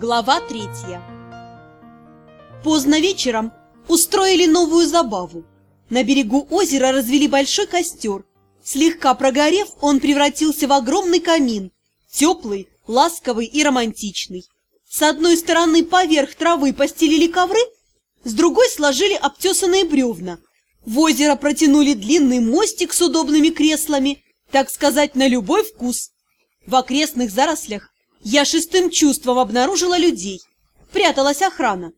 Глава третья Поздно вечером устроили новую забаву. На берегу озера развели большой костер. Слегка прогорев, он превратился в огромный камин. Теплый, ласковый и романтичный. С одной стороны поверх травы постелили ковры, с другой сложили обтесанные бревна. В озеро протянули длинный мостик с удобными креслами, так сказать, на любой вкус. В окрестных зарослях я шестым чувством обнаружила людей. Пряталась охрана.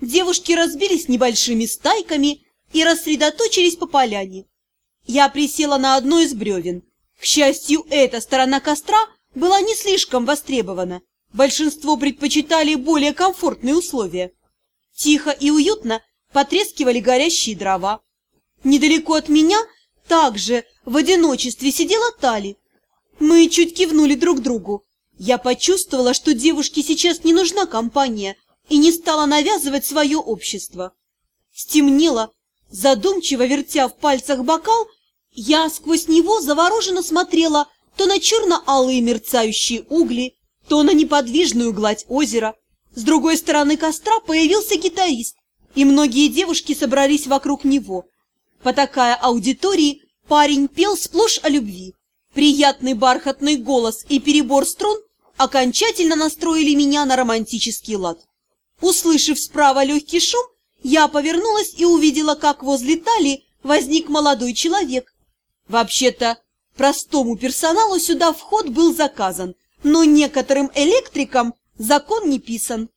Девушки разбились небольшими стайками и рассредоточились по поляне. Я присела на одно из бревен. К счастью, эта сторона костра была не слишком востребована. Большинство предпочитали более комфортные условия. Тихо и уютно потрескивали горящие дрова. Недалеко от меня также в одиночестве сидела Тали. Мы чуть кивнули друг другу. Я почувствовала, что девушке сейчас не нужна компания, и не стала навязывать свое общество. Стемнело, задумчиво вертя в пальцах бокал, я сквозь него завороженно смотрела то на черно-алые мерцающие угли, то на неподвижную гладь озера. С другой стороны костра появился гитарист, и многие девушки собрались вокруг него. Потакая аудитории, парень пел сплошь о любви. Приятный бархатный голос и перебор струн окончательно настроили меня на романтический лад. Услышав справа легкий шум, я повернулась и увидела, как возле талии возник молодой человек. Вообще-то, простому персоналу сюда вход был заказан, но некоторым электрикам закон не писан.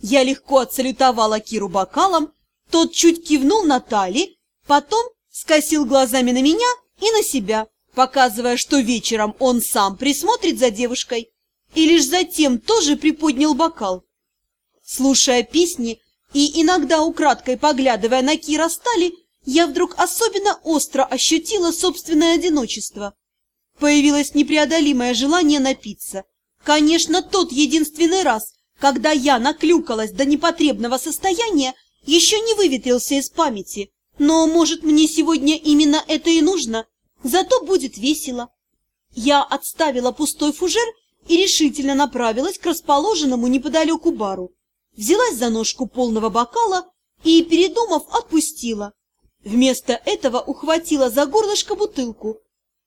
Я легко отсалютовала Киру бокалом, тот чуть кивнул на Тали, потом скосил глазами на меня и на себя, показывая, что вечером он сам присмотрит за девушкой и лишь затем тоже приподнял бокал. Слушая песни и иногда украдкой поглядывая на Кира Стали, я вдруг особенно остро ощутила собственное одиночество. Появилось непреодолимое желание напиться. Конечно, тот единственный раз, когда я наклюкалась до непотребного состояния, еще не выветрился из памяти. Но, может, мне сегодня именно это и нужно, зато будет весело. Я отставила пустой фужер и решительно направилась к расположенному неподалеку бару. Взялась за ножку полного бокала и, передумав, отпустила. Вместо этого ухватила за горлышко бутылку.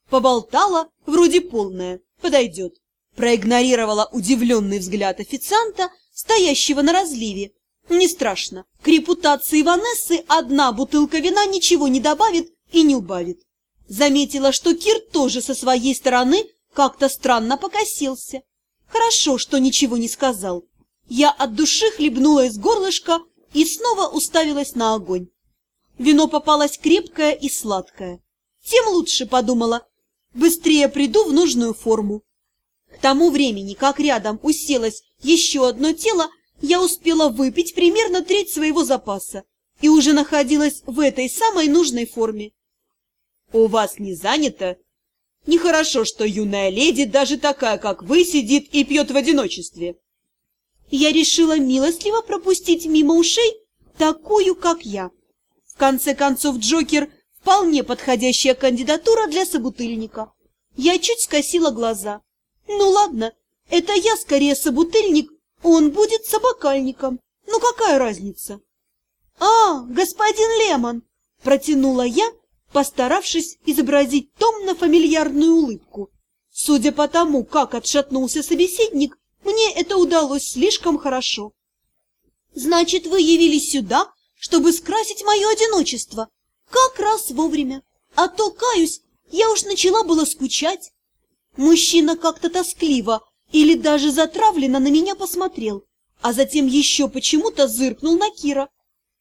Поболтала, вроде полная, подойдет. Проигнорировала удивленный взгляд официанта, стоящего на разливе. Не страшно, к репутации Ванессы одна бутылка вина ничего не добавит и не убавит. Заметила, что Кир тоже со своей стороны как-то странно покосился. Хорошо, что ничего не сказал. Я от души хлебнула из горлышка и снова уставилась на огонь. Вино попалось крепкое и сладкое. Тем лучше, подумала, быстрее приду в нужную форму. К тому времени, как рядом уселось еще одно тело, я успела выпить примерно треть своего запаса и уже находилась в этой самой нужной форме. — У вас не занято? Нехорошо, что юная леди, даже такая, как вы, сидит и пьет в одиночестве. Я решила милостливо пропустить мимо ушей такую, как я. В конце концов, Джокер – вполне подходящая кандидатура для собутыльника. Я чуть скосила глаза. Ну ладно, это я скорее собутыльник, он будет собакальником. Ну какая разница? А, господин Лемон, протянула я, постаравшись изобразить томно-фамильярную улыбку. Судя по тому, как отшатнулся собеседник, мне это удалось слишком хорошо. «Значит, вы явились сюда, чтобы скрасить мое одиночество, как раз вовремя. А то, каюсь, я уж начала было скучать». Мужчина как-то тоскливо или даже затравленно на меня посмотрел, а затем еще почему-то зыркнул на Кира.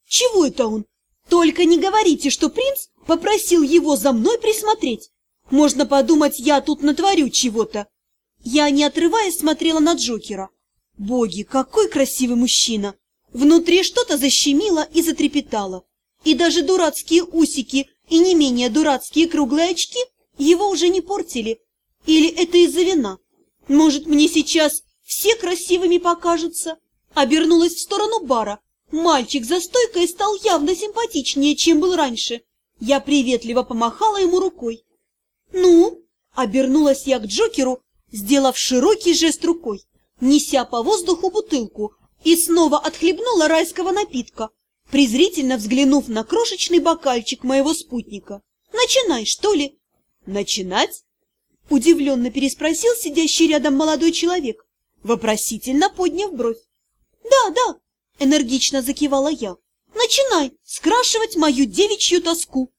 «Чего это он? Только не говорите, что принц Попросил его за мной присмотреть. Можно подумать, я тут натворю чего-то. Я, не отрываясь, смотрела на Джокера. Боги, какой красивый мужчина! Внутри что-то защемило и затрепетало. И даже дурацкие усики и не менее дурацкие круглые очки его уже не портили. Или это из-за вина? Может, мне сейчас все красивыми покажутся? Обернулась в сторону бара. Мальчик за стойкой стал явно симпатичнее, чем был раньше. Я приветливо помахала ему рукой. «Ну?» – обернулась я к Джокеру, сделав широкий жест рукой. неся по воздуху бутылку, и снова отхлебнула райского напитка, презрительно взглянув на крошечный бокальчик моего спутника. «Начинай, что ли?» «Начинать?» — удивленно переспросил сидящий рядом молодой человек, вопросительно подняв бровь. «Да, да», — энергично закивала я, — «начинай скрашивать мою девичью тоску».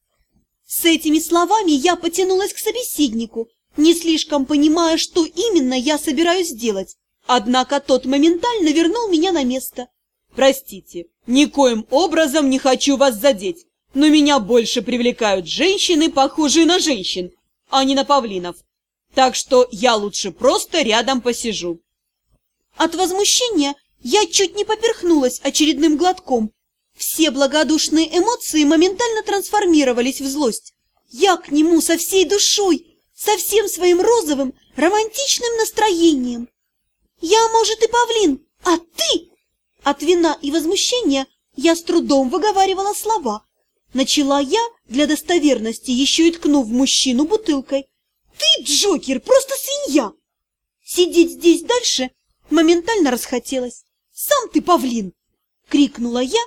С этими словами я потянулась к собеседнику, не слишком понимая, что именно я собираюсь сделать. Однако тот моментально вернул меня на место. «Простите, никоим образом не хочу вас задеть, но меня больше привлекают женщины, похожие на женщин, а не на павлинов. Так что я лучше просто рядом посижу». От возмущения я чуть не поперхнулась очередным глотком. Все благодушные эмоции моментально трансформировались в злость. Я к нему со всей душой, со всем своим розовым, романтичным настроением. Я, может, и павлин, а ты? От вина и возмущения я с трудом выговаривала слова. Начала я, для достоверности, еще и ткнув мужчину бутылкой. Ты, Джокер, просто свинья! Сидеть здесь дальше моментально расхотелось. Сам ты павлин! Крикнула я,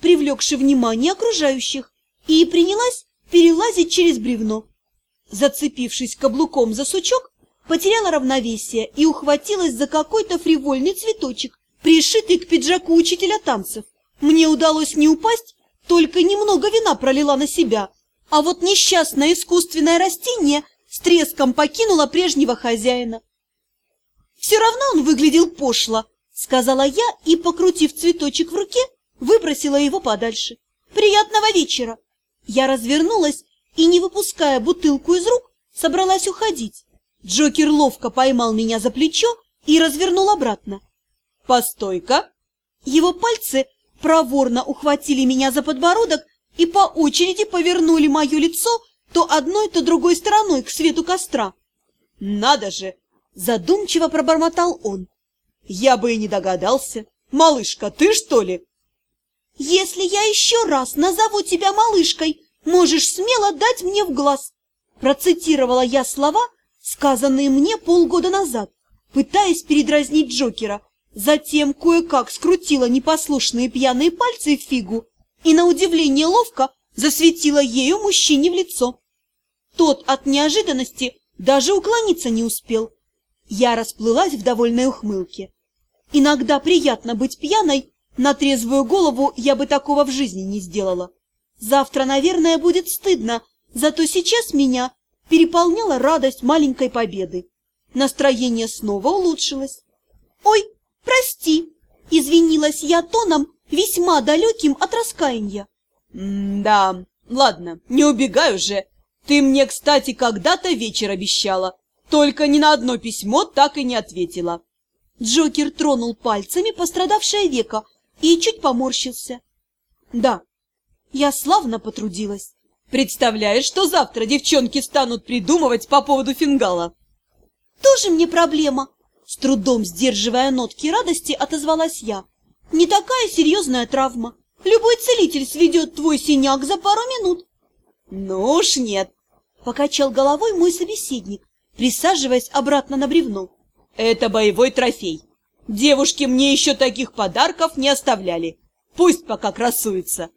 привлекши внимание окружающих, и принялась перелазить через бревно. Зацепившись каблуком за сучок, потеряла равновесие и ухватилась за какой-то фривольный цветочек, пришитый к пиджаку учителя танцев. Мне удалось не упасть, только немного вина пролила на себя, а вот несчастное искусственное растение с треском покинуло прежнего хозяина. «Все равно он выглядел пошло», — сказала я и, покрутив цветочек в руке, выбросила его подальше. «Приятного вечера!» Я развернулась и, не выпуская бутылку из рук, собралась уходить. Джокер ловко поймал меня за плечо и развернул обратно. «Постой-ка!» Его пальцы проворно ухватили меня за подбородок и по очереди повернули мое лицо то одной, то другой стороной к свету костра. «Надо же!» – задумчиво пробормотал он. «Я бы и не догадался. Малышка, ты что ли?» «Если я еще раз назову тебя малышкой, можешь смело дать мне в глаз!» Процитировала я слова, сказанные мне полгода назад, пытаясь передразнить Джокера. Затем кое-как скрутила непослушные пьяные пальцы в фигу и, на удивление ловко, засветила ею мужчине в лицо. Тот от неожиданности даже уклониться не успел. Я расплылась в довольной ухмылке. Иногда приятно быть пьяной, на трезвую голову я бы такого в жизни не сделала. Завтра, наверное, будет стыдно, зато сейчас меня переполняла радость маленькой победы. Настроение снова улучшилось. «Ой, прости!» – извинилась я тоном, весьма далеким от раскаяния. «Да, ладно, не убегай уже. Ты мне, кстати, когда-то вечер обещала, только ни на одно письмо так и не ответила». Джокер тронул пальцами пострадавшее веко, и чуть поморщился. Да, я славно потрудилась. Представляешь, что завтра девчонки станут придумывать по поводу фингала? Тоже мне проблема. С трудом сдерживая нотки радости, отозвалась я. Не такая серьезная травма. Любой целитель сведет твой синяк за пару минут. Ну уж нет, покачал головой мой собеседник, присаживаясь обратно на бревно. Это боевой трофей. Девушки мне еще таких подарков не оставляли. Пусть пока красуется.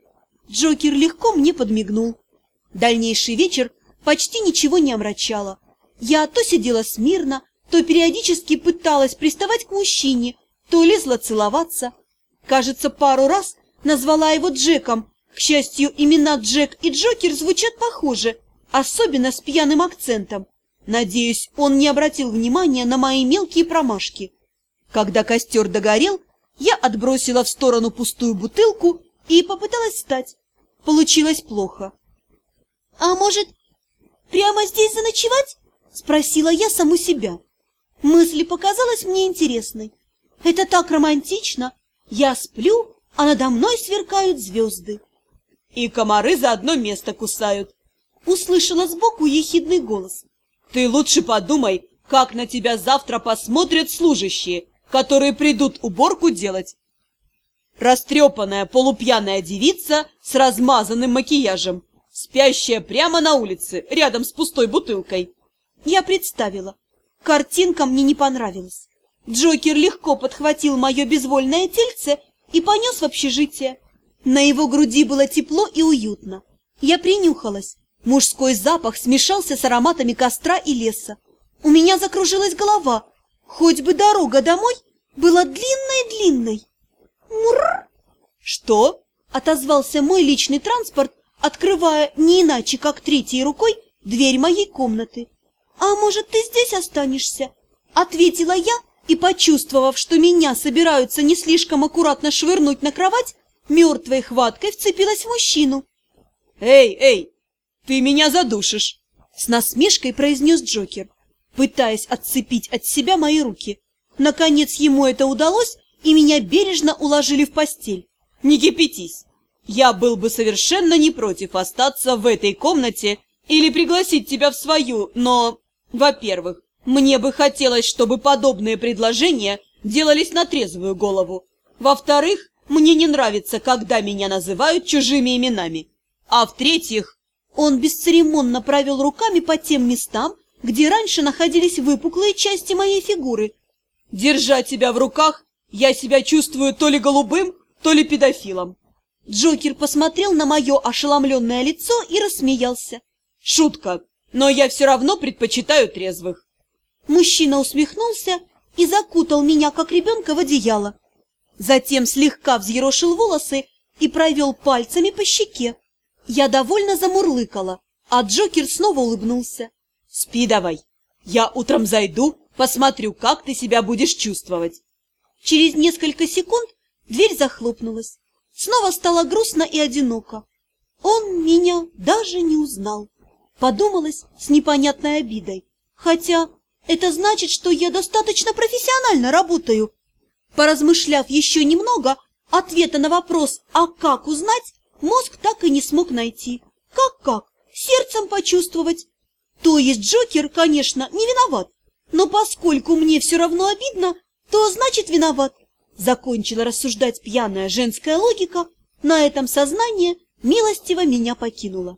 Джокер легко мне подмигнул. Дальнейший вечер почти ничего не омрачало. Я то сидела смирно, то периодически пыталась приставать к мужчине, то лезла целоваться. Кажется, пару раз назвала его Джеком. К счастью, имена Джек и Джокер звучат похоже, особенно с пьяным акцентом. Надеюсь, он не обратил внимания на мои мелкие промашки. Когда костер догорел, я отбросила в сторону пустую бутылку и попыталась встать. Получилось плохо. «А может, прямо здесь заночевать?» — спросила я саму себя. Мысль показалась мне интересной. Это так романтично. Я сплю, а надо мной сверкают звезды. И комары за одно место кусают. Услышала сбоку ехидный голос. Ты лучше подумай, как на тебя завтра посмотрят служащие, которые придут уборку делать. Растрепанная полупьяная девица с размазанным макияжем, спящая прямо на улице, рядом с пустой бутылкой. Я представила. Картинка мне не понравилась. Джокер легко подхватил мое безвольное тельце и понес в общежитие. На его груди было тепло и уютно. Я принюхалась. Мужской запах смешался с ароматами костра и леса. У меня закружилась голова. Хоть бы дорога домой была длинной-длинной. Мур! Что? Отозвался мой личный транспорт, открывая не иначе, как третьей рукой, дверь моей комнаты. «А может, ты здесь останешься?» Ответила я и, почувствовав, что меня собираются не слишком аккуратно швырнуть на кровать, мертвой хваткой вцепилась в мужчину. «Эй, эй, ты меня задушишь!» С насмешкой произнес Джокер, пытаясь отцепить от себя мои руки. Наконец ему это удалось, и меня бережно уложили в постель. «Не кипятись! Я был бы совершенно не против остаться в этой комнате или пригласить тебя в свою, но, во-первых, мне бы хотелось, чтобы подобные предложения делались на трезвую голову. Во-вторых, мне не нравится, когда меня называют чужими именами. А в-третьих, он бесцеремонно провел руками по тем местам, где раньше находились выпуклые части моей фигуры. Держа тебя в руках, я себя чувствую то ли голубым, то ли педофилом. Джокер посмотрел на мое ошеломленное лицо и рассмеялся. Шутка, но я все равно предпочитаю трезвых. Мужчина усмехнулся и закутал меня, как ребенка, в одеяло. Затем слегка взъерошил волосы и провел пальцами по щеке. Я довольно замурлыкала, а Джокер снова улыбнулся. «Спи давай. Я утром зайду, посмотрю, как ты себя будешь чувствовать». Через несколько секунд дверь захлопнулась. Снова стало грустно и одиноко. Он меня даже не узнал. Подумалось с непонятной обидой. Хотя это значит, что я достаточно профессионально работаю. Поразмышляв еще немного, ответа на вопрос «А как узнать?» Мозг так и не смог найти. Как-как? Сердцем почувствовать. То есть Джокер, конечно, не виноват, но поскольку мне все равно обидно, то значит виноват. Закончила рассуждать пьяная женская логика, на этом сознание милостиво меня покинуло.